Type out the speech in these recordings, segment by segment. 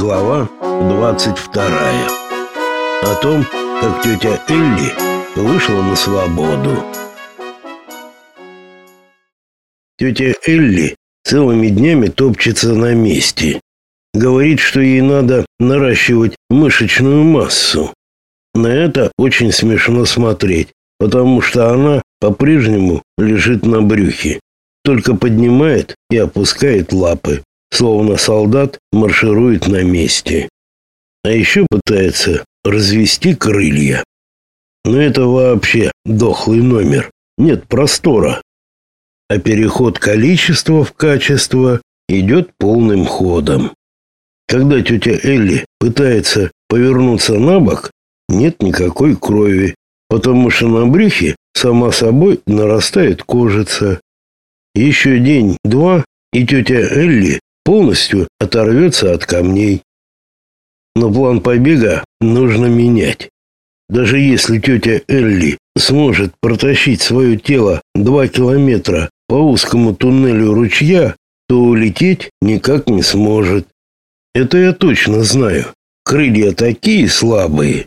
22 О том, как тетя Элли вышла на свободу. Тетя Элли целыми днями топчется на месте. Говорит, что ей надо наращивать мышечную массу. На это очень смешно смотреть, потому что она по-прежнему лежит на брюхе, только поднимает и опускает лапы, словно солдат марширует на месте. А еще пытается развести крылья. Но это вообще дохлый номер. Нет простора. А переход количества в качество идет полным ходом. Когда тетя Элли пытается повернуться на бок, нет никакой крови, потому что на брюхе сама собой нарастает кожица. Еще день-два, и тетя Элли полностью оторвется от камней. Но план побега нужно менять. Даже если тетя Элли сможет протащить свое тело два километра по узкому туннелю ручья, то улететь никак не сможет. Это я точно знаю. Крылья такие слабые.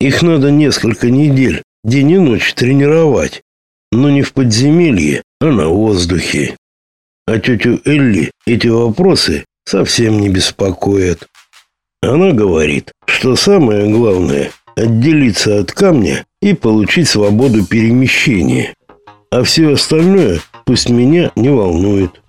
Их надо несколько недель, день и ночь тренировать. Но не в подземелье, а на воздухе. А тетю Элли эти вопросы совсем не беспокоят. Она говорит, что самое главное – отделиться от камня и получить свободу перемещения. А все остальное пусть меня не волнует.